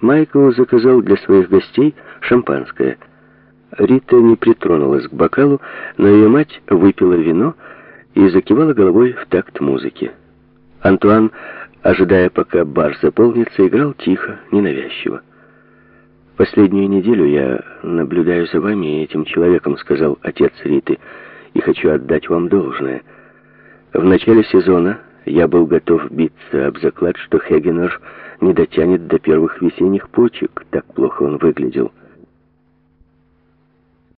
Майкл заказал для своих гостей шампанское. Рита не притронулась к бокалу, но ее мать выпила вино и закивала головой в такт музыки. Антуан, ожидая, пока бар заполнится, играл тихо, ненавязчиво. «Последнюю неделю я наблюдаю за вами и этим человеком», — сказал отец Риты, — «и хочу отдать вам должное. В начале сезона я был готов биться об заклад, что Хегенер не дотянет до первых весенних почек, так плохо он выглядел».